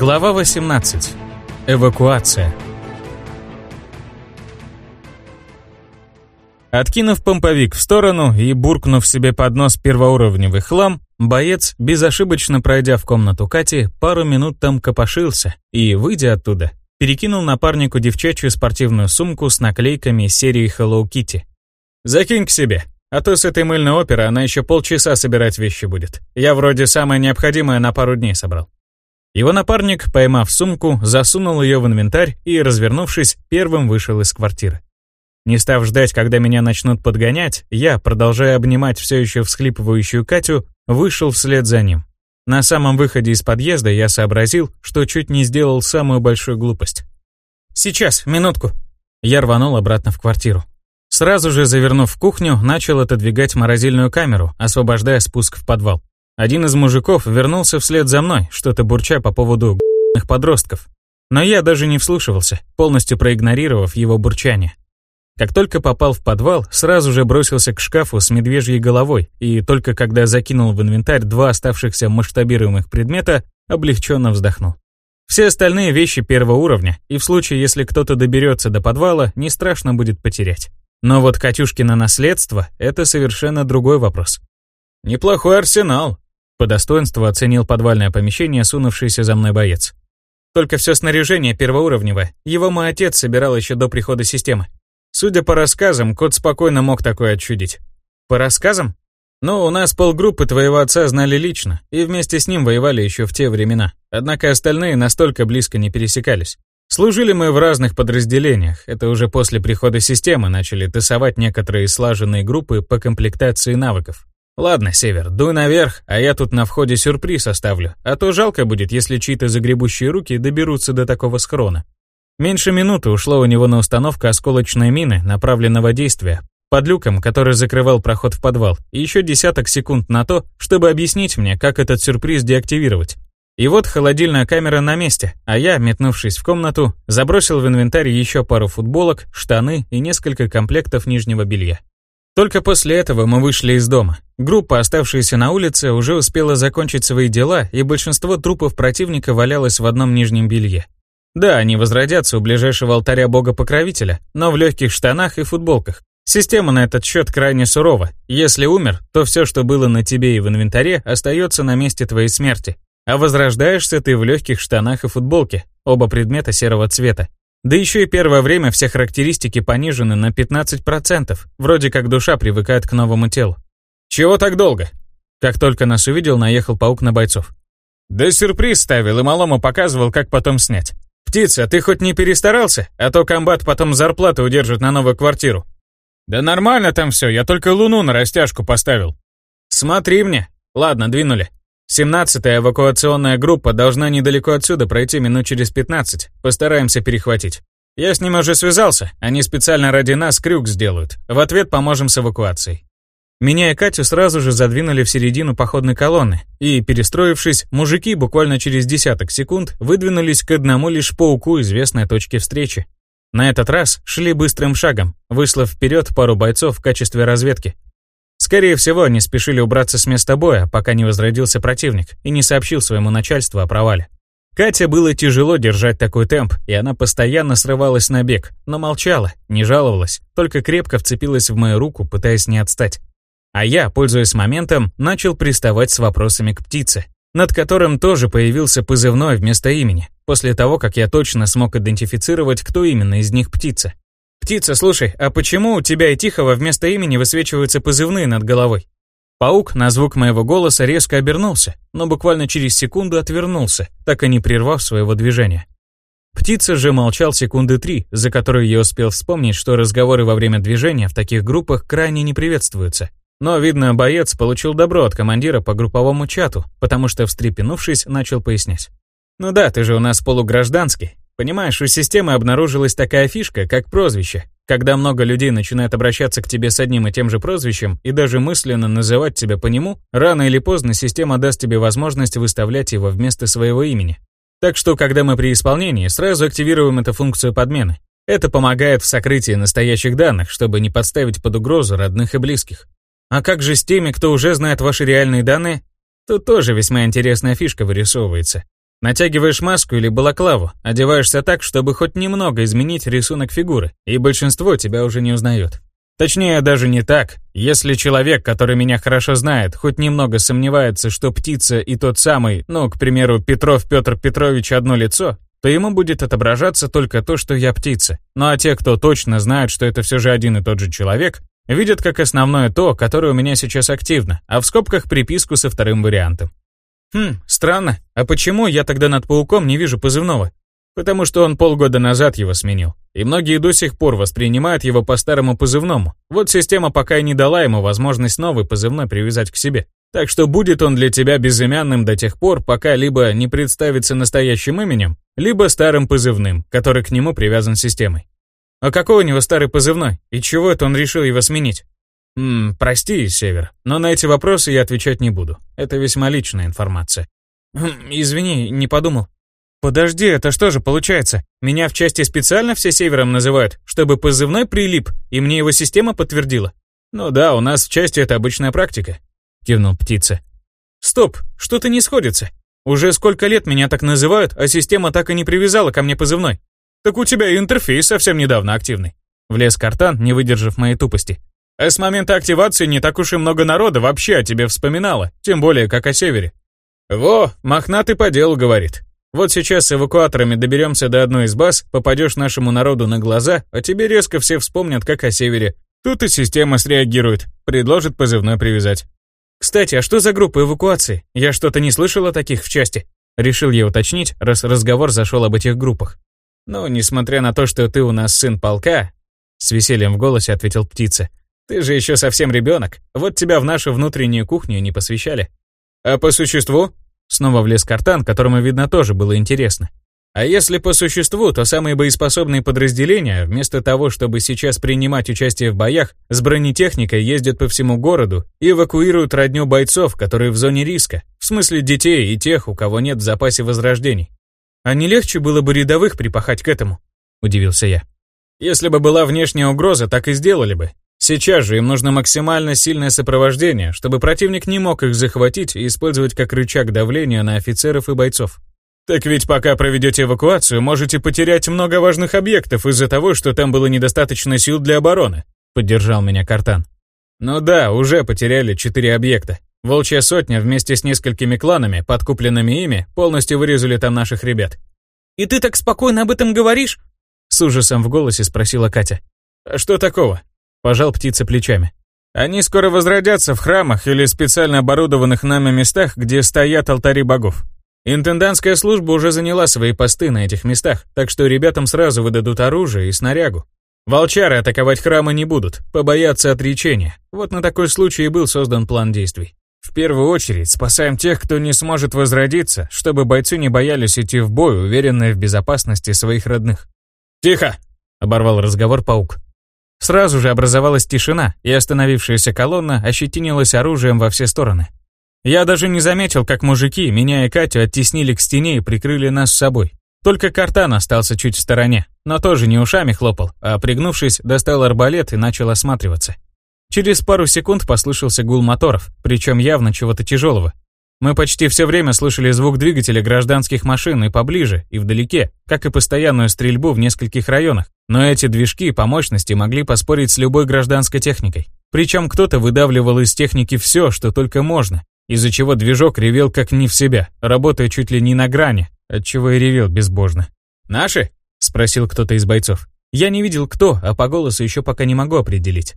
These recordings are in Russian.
Глава 18. Эвакуация. Откинув помповик в сторону и буркнув себе под нос первоуровневый хлам, боец, безошибочно пройдя в комнату Кати, пару минут там копошился и, выйдя оттуда, перекинул напарнику девчачью спортивную сумку с наклейками серии Hello Kitty. «Закинь к себе, а то с этой мыльной оперы она еще полчаса собирать вещи будет. Я вроде самое необходимое на пару дней собрал». Его напарник, поймав сумку, засунул ее в инвентарь и, развернувшись, первым вышел из квартиры. Не став ждать, когда меня начнут подгонять, я, продолжая обнимать все еще всхлипывающую Катю, вышел вслед за ним. На самом выходе из подъезда я сообразил, что чуть не сделал самую большую глупость. «Сейчас, минутку». Я рванул обратно в квартиру. Сразу же, завернув в кухню, начал отодвигать морозильную камеру, освобождая спуск в подвал. Один из мужиков вернулся вслед за мной, что-то бурча по поводу г***ных подростков. Но я даже не вслушивался, полностью проигнорировав его бурчание. Как только попал в подвал, сразу же бросился к шкафу с медвежьей головой, и только когда закинул в инвентарь два оставшихся масштабируемых предмета, облегченно вздохнул. Все остальные вещи первого уровня, и в случае, если кто-то доберется до подвала, не страшно будет потерять. Но вот Катюшкино наследство — это совершенно другой вопрос. «Неплохой арсенал», по достоинству оценил подвальное помещение сунувшийся за мной боец. Только все снаряжение первоуровневое. Его мой отец собирал еще до прихода системы. Судя по рассказам, кот спокойно мог такое отчудить. По рассказам? Ну, у нас полгруппы твоего отца знали лично, и вместе с ним воевали еще в те времена. Однако остальные настолько близко не пересекались. Служили мы в разных подразделениях, это уже после прихода системы начали тасовать некоторые слаженные группы по комплектации навыков. Ладно, Север, дуй наверх, а я тут на входе сюрприз оставлю, а то жалко будет, если чьи-то загребущие руки доберутся до такого схрона. Меньше минуты ушло у него на установку осколочной мины направленного действия под люком, который закрывал проход в подвал, и еще десяток секунд на то, чтобы объяснить мне, как этот сюрприз деактивировать. И вот холодильная камера на месте, а я, метнувшись в комнату, забросил в инвентарь еще пару футболок, штаны и несколько комплектов нижнего белья. Только после этого мы вышли из дома. Группа, оставшаяся на улице, уже успела закончить свои дела, и большинство трупов противника валялось в одном нижнем белье. Да, они возродятся у ближайшего алтаря бога-покровителя, но в легких штанах и футболках. Система на этот счет крайне сурова. Если умер, то все, что было на тебе и в инвентаре, остается на месте твоей смерти. А возрождаешься ты в легких штанах и футболке, оба предмета серого цвета. Да еще и первое время все характеристики понижены на 15%, вроде как душа привыкает к новому телу. «Чего так долго?» Как только нас увидел, наехал паук на бойцов. «Да сюрприз ставил и малому показывал, как потом снять. Птица, ты хоть не перестарался, а то комбат потом зарплату удержит на новую квартиру». «Да нормально там все, я только луну на растяжку поставил». «Смотри мне». Ладно, двинули. Семнадцатая эвакуационная группа должна недалеко отсюда пройти минут через 15. Постараемся перехватить. Я с ним уже связался, они специально ради нас крюк сделают. В ответ поможем с эвакуацией. Меня и Катю сразу же задвинули в середину походной колонны, и, перестроившись, мужики буквально через десяток секунд выдвинулись к одному лишь пауку известной точки встречи. На этот раз шли быстрым шагом, выслав вперед пару бойцов в качестве разведки, Скорее всего, они спешили убраться с места боя, пока не возродился противник и не сообщил своему начальству о провале. Кате было тяжело держать такой темп, и она постоянно срывалась на бег, но молчала, не жаловалась, только крепко вцепилась в мою руку, пытаясь не отстать. А я, пользуясь моментом, начал приставать с вопросами к птице, над которым тоже появился позывной вместо имени, после того, как я точно смог идентифицировать, кто именно из них птица. «Птица, слушай, а почему у тебя и Тихого вместо имени высвечиваются позывные над головой?» Паук на звук моего голоса резко обернулся, но буквально через секунду отвернулся, так и не прервав своего движения. Птица же молчал секунды три, за которые я успел вспомнить, что разговоры во время движения в таких группах крайне не приветствуются. Но, видно, боец получил добро от командира по групповому чату, потому что, встрепенувшись, начал пояснять. «Ну да, ты же у нас полугражданский, Понимаешь, у системы обнаружилась такая фишка, как прозвище. Когда много людей начинают обращаться к тебе с одним и тем же прозвищем и даже мысленно называть тебя по нему, рано или поздно система даст тебе возможность выставлять его вместо своего имени. Так что, когда мы при исполнении, сразу активируем эту функцию подмены. Это помогает в сокрытии настоящих данных, чтобы не подставить под угрозу родных и близких. А как же с теми, кто уже знает ваши реальные данные? Тут тоже весьма интересная фишка вырисовывается. Натягиваешь маску или балаклаву, одеваешься так, чтобы хоть немного изменить рисунок фигуры, и большинство тебя уже не узнает. Точнее, даже не так. Если человек, который меня хорошо знает, хоть немного сомневается, что птица и тот самый, ну, к примеру, Петров Петр Петрович одно лицо, то ему будет отображаться только то, что я птица. Ну а те, кто точно знает, что это все же один и тот же человек, видят как основное то, которое у меня сейчас активно, а в скобках приписку со вторым вариантом. Хм, странно. А почему я тогда над пауком не вижу позывного? Потому что он полгода назад его сменил. И многие до сих пор воспринимают его по старому позывному. Вот система пока и не дала ему возможность новый позывной привязать к себе. Так что будет он для тебя безымянным до тех пор, пока либо не представится настоящим именем, либо старым позывным, который к нему привязан системой. А какой у него старый позывной? И чего это он решил его сменить? Ммм, прости, Север, но на эти вопросы я отвечать не буду. Это весьма личная информация. Хм, извини, не подумал. Подожди, это что же получается? Меня в части специально все Севером называют, чтобы позывной прилип, и мне его система подтвердила? Ну да, у нас в части это обычная практика, кивнул птица. Стоп, что-то не сходится. Уже сколько лет меня так называют, а система так и не привязала ко мне позывной. Так у тебя интерфейс совсем недавно активный. Влез картан, не выдержав моей тупости. А с момента активации не так уж и много народа вообще о тебе вспоминало, тем более как о севере. Во, мохнатый по делу говорит. Вот сейчас с эвакуаторами доберемся до одной из баз, попадешь нашему народу на глаза, а тебе резко все вспомнят как о севере. Тут и система среагирует, предложит позывной привязать. Кстати, а что за группа эвакуации? Я что-то не слышал о таких в части. Решил я уточнить, раз разговор зашел об этих группах. Ну, несмотря на то, что ты у нас сын полка, с весельем в голосе ответил птица, ты же еще совсем ребенок. Вот тебя в нашу внутреннюю кухню не посвящали. А по существу? Снова влез картан, которому, видно, тоже было интересно. А если по существу, то самые боеспособные подразделения, вместо того, чтобы сейчас принимать участие в боях, с бронетехникой ездят по всему городу и эвакуируют родню бойцов, которые в зоне риска, в смысле детей и тех, у кого нет в запасе возрождений. А не легче было бы рядовых припахать к этому? Удивился я. Если бы была внешняя угроза, так и сделали бы. Сейчас же им нужно максимально сильное сопровождение, чтобы противник не мог их захватить и использовать как рычаг давления на офицеров и бойцов. Так ведь пока проведете эвакуацию, можете потерять много важных объектов из-за того, что там было недостаточно сил для обороны, поддержал меня Картан. Ну да, уже потеряли четыре объекта. Волчья сотня вместе с несколькими кланами, подкупленными ими, полностью вырезали там наших ребят. «И ты так спокойно об этом говоришь?» С ужасом в голосе спросила Катя. «А что такого?» Пожал птица плечами. Они скоро возродятся в храмах или специально оборудованных нами местах, где стоят алтари богов. Интендантская служба уже заняла свои посты на этих местах, так что ребятам сразу выдадут оружие и снарягу. Волчары атаковать храмы не будут, побоятся отречения. Вот на такой случай и был создан план действий. В первую очередь спасаем тех, кто не сможет возродиться, чтобы бойцы не боялись идти в бой, уверенные в безопасности своих родных. «Тихо!» — оборвал разговор паук. Сразу же образовалась тишина, и остановившаяся колонна ощетинилась оружием во все стороны. Я даже не заметил, как мужики, меня и Катю, оттеснили к стене и прикрыли нас с собой. Только картан остался чуть в стороне, но тоже не ушами хлопал, а пригнувшись, достал арбалет и начал осматриваться. Через пару секунд послышался гул моторов, причем явно чего-то тяжелого. Мы почти все время слышали звук двигателя гражданских машин и поближе, и вдалеке, как и постоянную стрельбу в нескольких районах. Но эти движки по мощности могли поспорить с любой гражданской техникой. Причем кто-то выдавливал из техники все, что только можно, из-за чего движок ревел как не в себя, работая чуть ли не на грани, отчего и ревел безбожно. «Наши?» — спросил кто-то из бойцов. Я не видел кто, а по голосу еще пока не могу определить.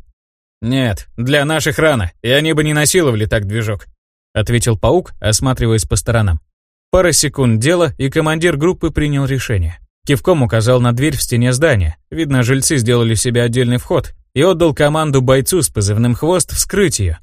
«Нет, для наших рано, и они бы не насиловали так движок. — ответил паук, осматриваясь по сторонам. Пара секунд дела, и командир группы принял решение. Кивком указал на дверь в стене здания. Видно, жильцы сделали себе отдельный вход и отдал команду бойцу с позывным «Хвост» вскрыть ее.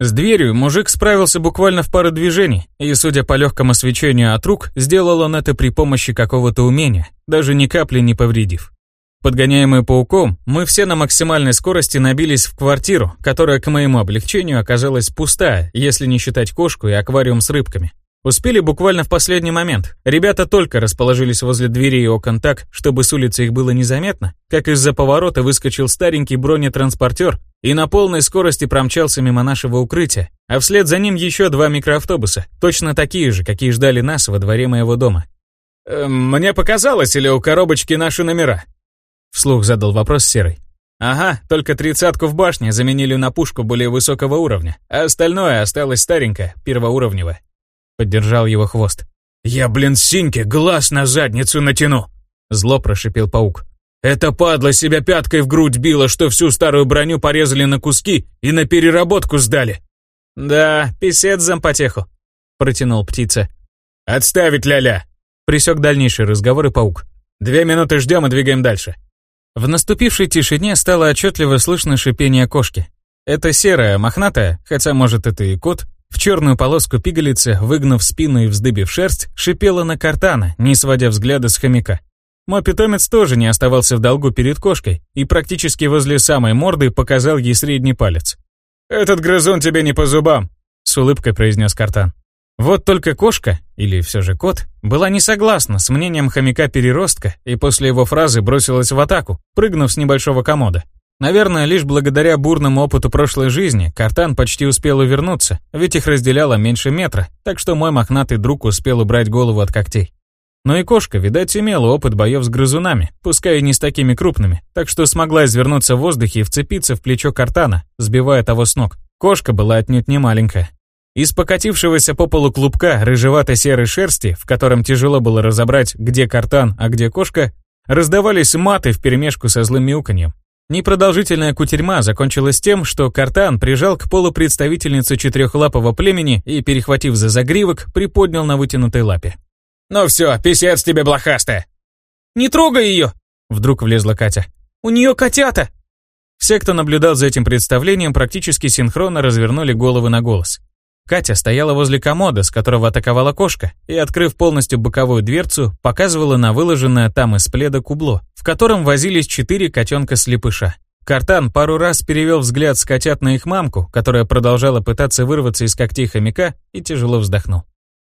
С дверью мужик справился буквально в пару движений, и, судя по легкому свечению от рук, сделал он это при помощи какого-то умения, даже ни капли не повредив. Подгоняемые пауком, мы все на максимальной скорости набились в квартиру, которая, к моему облегчению, оказалась пустая, если не считать кошку и аквариум с рыбками. Успели буквально в последний момент. Ребята только расположились возле двери и окон так, чтобы с улицы их было незаметно, как из-за поворота выскочил старенький бронетранспортер и на полной скорости промчался мимо нашего укрытия, а вслед за ним еще два микроавтобуса, точно такие же, какие ждали нас во дворе моего дома. «Эм, «Мне показалось, или у коробочки наши номера?» Вслух задал вопрос Серый. «Ага, только тридцатку в башне заменили на пушку более высокого уровня, а остальное осталось старенькое, первоуровневое». Поддержал его хвост. «Я, блин, синьке глаз на задницу натяну!» Зло прошипел паук. «Это падла себя пяткой в грудь била, что всю старую броню порезали на куски и на переработку сдали!» «Да, писец зампотеху», — протянул птица. «Отставить, ля-ля!» — присек дальнейший разговор и паук. «Две минуты ждем и двигаем дальше». В наступившей тишине стало отчетливо слышно шипение кошки. Это серая, мохнатая, хотя, может, это и кот, в черную полоску пигалицы, выгнув спину и вздыбив шерсть, шипела на картана, не сводя взгляда с хомяка. Мой питомец тоже не оставался в долгу перед кошкой и практически возле самой морды показал ей средний палец. «Этот грызун тебе не по зубам», — с улыбкой произнес картан. Вот только кошка, или все же кот, была не согласна с мнением хомяка-переростка и после его фразы бросилась в атаку, прыгнув с небольшого комода. Наверное, лишь благодаря бурному опыту прошлой жизни Картан почти успел увернуться, ведь их разделяло меньше метра, так что мой мохнатый друг успел убрать голову от когтей. Но и кошка, видать, имела опыт боев с грызунами, пускай и не с такими крупными, так что смогла извернуться в воздухе и вцепиться в плечо Картана, сбивая того с ног. Кошка была отнюдь не маленькая. Из покатившегося по полу клубка рыжевато-серой шерсти, в котором тяжело было разобрать, где картан, а где кошка, раздавались маты вперемешку со злым мяуканьем. Непродолжительная кутерьма закончилась тем, что картан прижал к полу представительницу четырехлапого племени и, перехватив за загривок, приподнял на вытянутой лапе. «Ну все, писец тебе блохастая!» «Не трогай ее!» Вдруг влезла Катя. «У нее котята!» Все, кто наблюдал за этим представлением, практически синхронно развернули головы на голос. Катя стояла возле комода, с которого атаковала кошка, и, открыв полностью боковую дверцу, показывала на выложенное там из пледа кубло, в котором возились четыре котенка-слепыша. Картан пару раз перевел взгляд с котят на их мамку, которая продолжала пытаться вырваться из когтей хомяка, и тяжело вздохнул.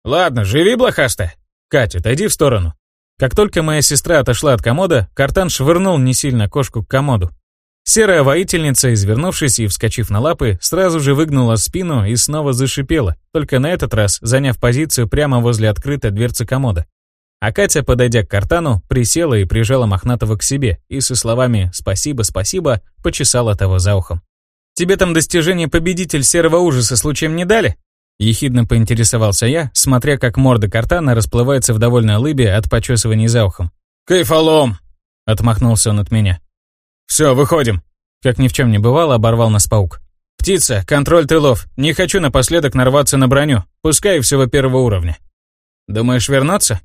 «Ладно, живи, блохастая. Катя, отойди в сторону». Как только моя сестра отошла от комода, Картан швырнул не сильно кошку к комоду, Серая воительница, извернувшись и вскочив на лапы, сразу же выгнула спину и снова зашипела, только на этот раз заняв позицию прямо возле открытой дверцы комода. А Катя, подойдя к картану, присела и прижала Мохнатого к себе и со словами «спасибо, спасибо» почесала того за ухом. «Тебе там достижение победитель серого ужаса случаем не дали?» Ехидно поинтересовался я, смотря как морда картана расплывается в довольной улыбе от почесывания за ухом. «Кайфолом!» — отмахнулся он от меня. «Все, выходим!» Как ни в чем не бывало, оборвал нас паук. «Птица, контроль тылов. Не хочу напоследок нарваться на броню. Пускай всего первого уровня». «Думаешь вернуться?»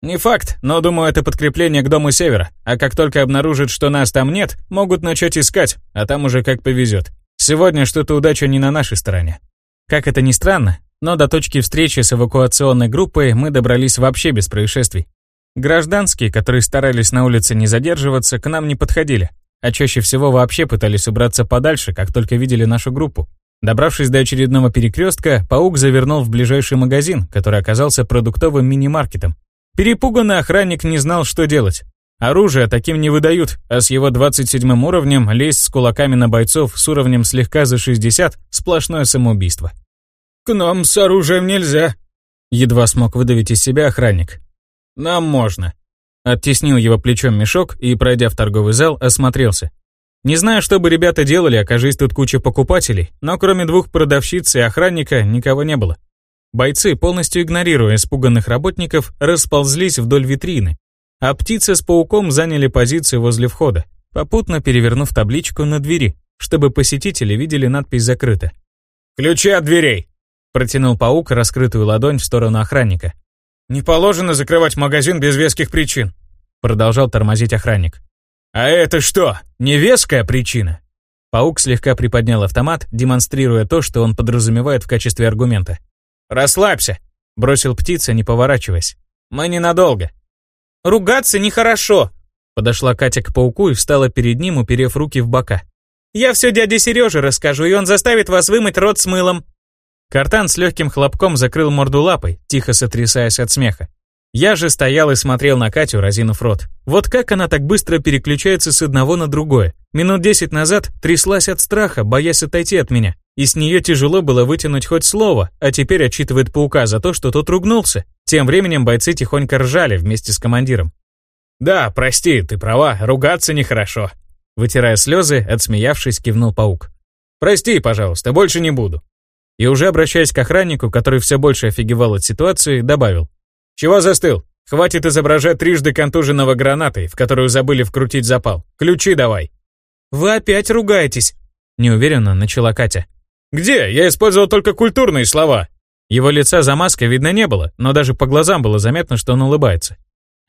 «Не факт, но думаю, это подкрепление к дому севера. А как только обнаружат, что нас там нет, могут начать искать, а там уже как повезет. Сегодня что-то удача не на нашей стороне». Как это ни странно, но до точки встречи с эвакуационной группой мы добрались вообще без происшествий. Гражданские, которые старались на улице не задерживаться, к нам не подходили а чаще всего вообще пытались убраться подальше, как только видели нашу группу. Добравшись до очередного перекрестка, паук завернул в ближайший магазин, который оказался продуктовым мини-маркетом. Перепуганный охранник не знал, что делать. Оружие таким не выдают, а с его 27 уровнем лезть с кулаками на бойцов с уровнем слегка за 60 – сплошное самоубийство. «К нам с оружием нельзя», – едва смог выдавить из себя охранник. «Нам можно», Оттеснил его плечом мешок и, пройдя в торговый зал, осмотрелся. Не знаю, что бы ребята делали, окажись тут куча покупателей, но кроме двух продавщиц и охранника никого не было. Бойцы, полностью игнорируя испуганных работников, расползлись вдоль витрины, а птицы с пауком заняли позицию возле входа, попутно перевернув табличку на двери, чтобы посетители видели надпись «Закрыто». «Ключи от дверей!» Протянул паук раскрытую ладонь в сторону охранника. «Не положено закрывать магазин без веских причин», продолжал тормозить охранник. «А это что, невеская причина?» Паук слегка приподнял автомат, демонстрируя то, что он подразумевает в качестве аргумента. «Расслабься», — бросил птица, не поворачиваясь. «Мы ненадолго». «Ругаться нехорошо», — подошла Катя к пауку и встала перед ним, уперев руки в бока. «Я все дяде Сереже расскажу, и он заставит вас вымыть рот с мылом». Картан с легким хлопком закрыл морду лапой, тихо сотрясаясь от смеха. Я же стоял и смотрел на Катю, разинув рот. Вот как она так быстро переключается с одного на другое. Минут десять назад тряслась от страха, боясь отойти от меня. И с нее тяжело было вытянуть хоть слово, а теперь отчитывает паука за то, что тот ругнулся. Тем временем бойцы тихонько ржали вместе с командиром. «Да, прости, ты права, ругаться нехорошо». Вытирая слезы, отсмеявшись, кивнул паук. «Прости, пожалуйста, больше не буду». И уже обращаясь к охраннику, который все больше офигевал от ситуации, добавил. «Чего застыл? Хватит изображать трижды контуженного гранатой, в которую забыли вкрутить запал. Ключи давай». «Вы опять ругаетесь?» Неуверенно начала Катя. «Где? Я использовал только культурные слова». Его лица за маской видно не было, но даже по глазам было заметно, что он улыбается.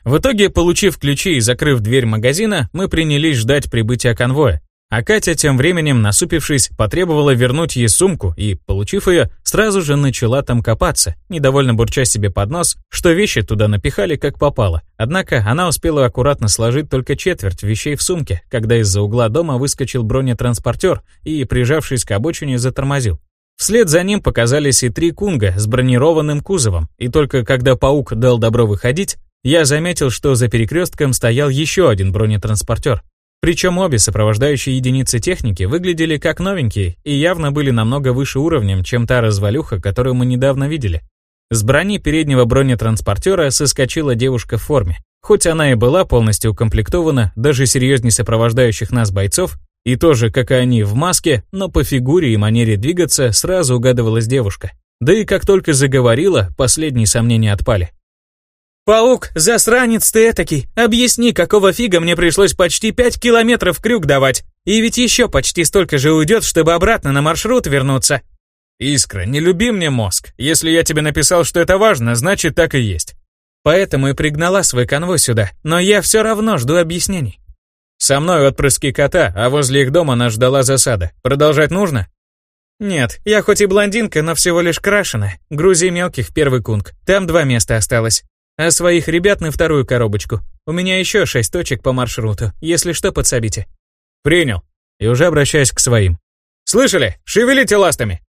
В итоге, получив ключи и закрыв дверь магазина, мы принялись ждать прибытия конвоя. А Катя тем временем, насупившись, потребовала вернуть ей сумку и, получив ее, сразу же начала там копаться, недовольно бурча себе под нос, что вещи туда напихали как попало. Однако она успела аккуратно сложить только четверть вещей в сумке, когда из-за угла дома выскочил бронетранспортер и, прижавшись к обочине, затормозил. Вслед за ним показались и три кунга с бронированным кузовом, и только когда паук дал добро выходить, я заметил, что за перекрестком стоял еще один бронетранспортер. Причем обе сопровождающие единицы техники выглядели как новенькие и явно были намного выше уровнем, чем та развалюха, которую мы недавно видели. С брони переднего бронетранспортера соскочила девушка в форме. Хоть она и была полностью укомплектована, даже серьезней сопровождающих нас бойцов, и тоже, как и они, в маске, но по фигуре и манере двигаться сразу угадывалась девушка. Да и как только заговорила, последние сомнения отпали. «Паук, засранец ты этакий! Объясни, какого фига мне пришлось почти пять километров крюк давать? И ведь еще почти столько же уйдет, чтобы обратно на маршрут вернуться!» «Искра, не люби мне мозг. Если я тебе написал, что это важно, значит так и есть». Поэтому и пригнала свой конвой сюда, но я все равно жду объяснений. Со мной отпрыски кота, а возле их дома нас ждала засада. Продолжать нужно? Нет, я хоть и блондинка, но всего лишь крашена. Грузи мелких первый кунг. Там два места осталось а своих ребят на вторую коробочку. У меня еще шесть точек по маршруту, если что, подсобите». «Принял». И уже обращаюсь к своим. «Слышали? Шевелите ластами!»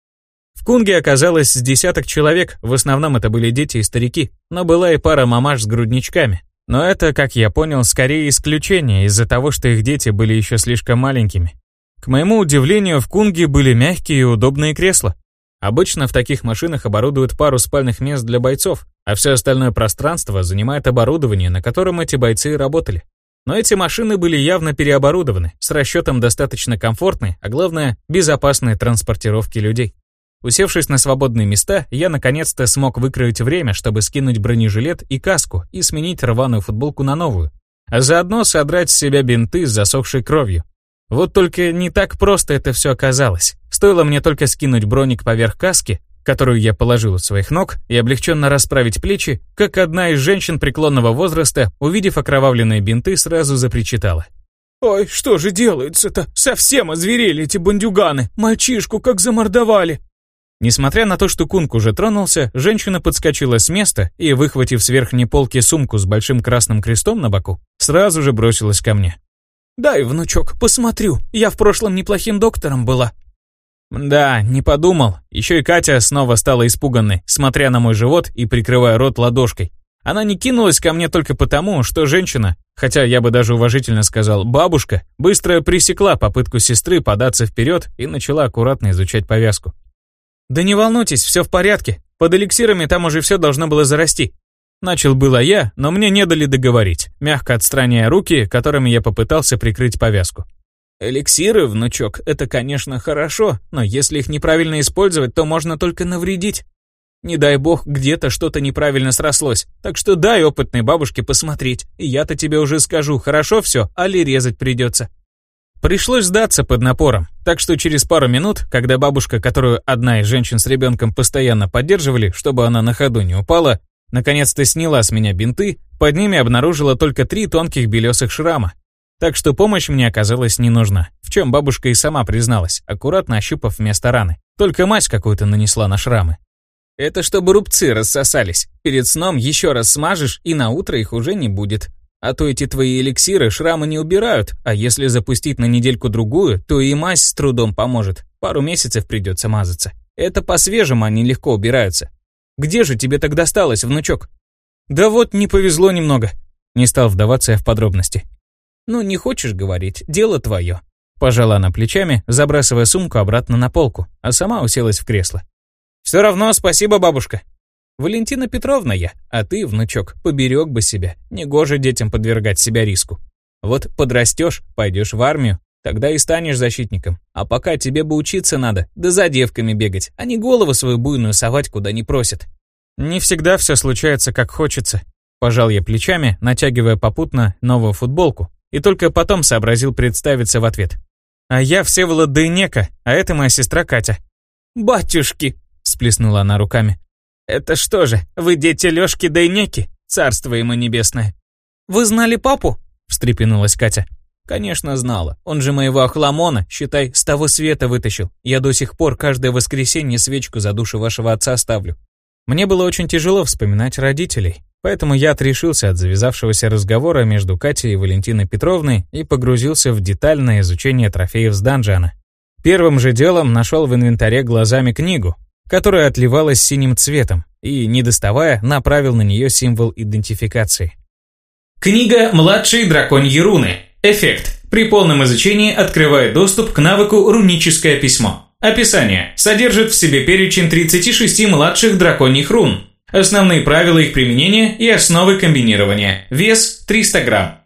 В Кунге оказалось с десяток человек, в основном это были дети и старики, но была и пара мамаш с грудничками. Но это, как я понял, скорее исключение из-за того, что их дети были еще слишком маленькими. К моему удивлению, в Кунге были мягкие и удобные кресла. Обычно в таких машинах оборудуют пару спальных мест для бойцов, а все остальное пространство занимает оборудование, на котором эти бойцы работали. Но эти машины были явно переоборудованы, с расчетом достаточно комфортной, а главное, безопасной транспортировки людей. Усевшись на свободные места, я наконец-то смог выкроить время, чтобы скинуть бронежилет и каску и сменить рваную футболку на новую, а заодно содрать с себя бинты с засохшей кровью. Вот только не так просто это все оказалось. Стоило мне только скинуть броник поверх каски, которую я положил у своих ног, и облегченно расправить плечи, как одна из женщин преклонного возраста, увидев окровавленные бинты, сразу запричитала. «Ой, что же делается-то? Совсем озверели эти бандюганы! Мальчишку как замордовали!» Несмотря на то, что Кунг уже тронулся, женщина подскочила с места и, выхватив с верхней полки сумку с большим красным крестом на боку, сразу же бросилась ко мне. «Дай, внучок, посмотрю. Я в прошлом неплохим доктором была. Да, не подумал. Еще и Катя снова стала испуганной, смотря на мой живот и прикрывая рот ладошкой. Она не кинулась ко мне только потому, что женщина, хотя я бы даже уважительно сказал «бабушка», быстро пресекла попытку сестры податься вперед и начала аккуратно изучать повязку. «Да не волнуйтесь, все в порядке. Под эликсирами там уже все должно было зарасти». Начал было я, но мне не дали договорить, мягко отстраняя руки, которыми я попытался прикрыть повязку. Эликсиры, внучок, это, конечно, хорошо, но если их неправильно использовать, то можно только навредить. Не дай бог, где-то что-то неправильно срослось. Так что дай опытной бабушке посмотреть. И я-то тебе уже скажу, хорошо все, али резать придется. Пришлось сдаться под напором, так что через пару минут, когда бабушка, которую одна из женщин с ребенком постоянно поддерживали, чтобы она на ходу не упала, наконец-то сняла с меня бинты, под ними обнаружила только три тонких белесых шрама, так что помощь мне оказалась не нужна, в чем бабушка и сама призналась, аккуратно ощупав место раны. Только мазь какую-то нанесла на шрамы. Это чтобы рубцы рассосались. Перед сном еще раз смажешь, и на утро их уже не будет. А то эти твои эликсиры шрамы не убирают, а если запустить на недельку-другую, то и мазь с трудом поможет. Пару месяцев придется мазаться. Это по-свежему они легко убираются. Где же тебе так досталось, внучок? Да вот не повезло немного. Не стал вдаваться я в подробности. Ну, не хочешь говорить, дело твое. Пожала она плечами, забрасывая сумку обратно на полку, а сама уселась в кресло. Все равно спасибо, бабушка. Валентина Петровна я, а ты, внучок, поберег бы себя. Негоже детям подвергать себя риску. Вот подрастешь, пойдешь в армию, тогда и станешь защитником. А пока тебе бы учиться надо, да за девками бегать, а не голову свою буйную совать куда не просят. Не всегда все случается как хочется. Пожал я плечами, натягивая попутно новую футболку, и только потом сообразил представиться в ответ. А я Всеволод Дейнека, а это моя сестра Катя. «Батюшки!» — сплеснула она руками. «Это что же, вы дети Лёшки Дейнеки? Царство ему небесное!» «Вы знали папу?» — встрепенулась Катя. «Конечно знала. Он же моего охламона, считай, с того света вытащил. Я до сих пор каждое воскресенье свечку за душу вашего отца ставлю». Мне было очень тяжело вспоминать родителей, поэтому я отрешился от завязавшегося разговора между Катей и Валентиной Петровной и погрузился в детальное изучение трофеев с данжана. Первым же делом нашел в инвентаре глазами книгу, которая отливалась синим цветом, и, не доставая, направил на нее символ идентификации. Книга «Младшие драконьи руны». Эффект. При полном изучении открывает доступ к навыку «Руническое письмо». Описание. Содержит в себе перечень 36 младших драконьих рун. Основные правила их применения и основы комбинирования. Вес 300 грамм.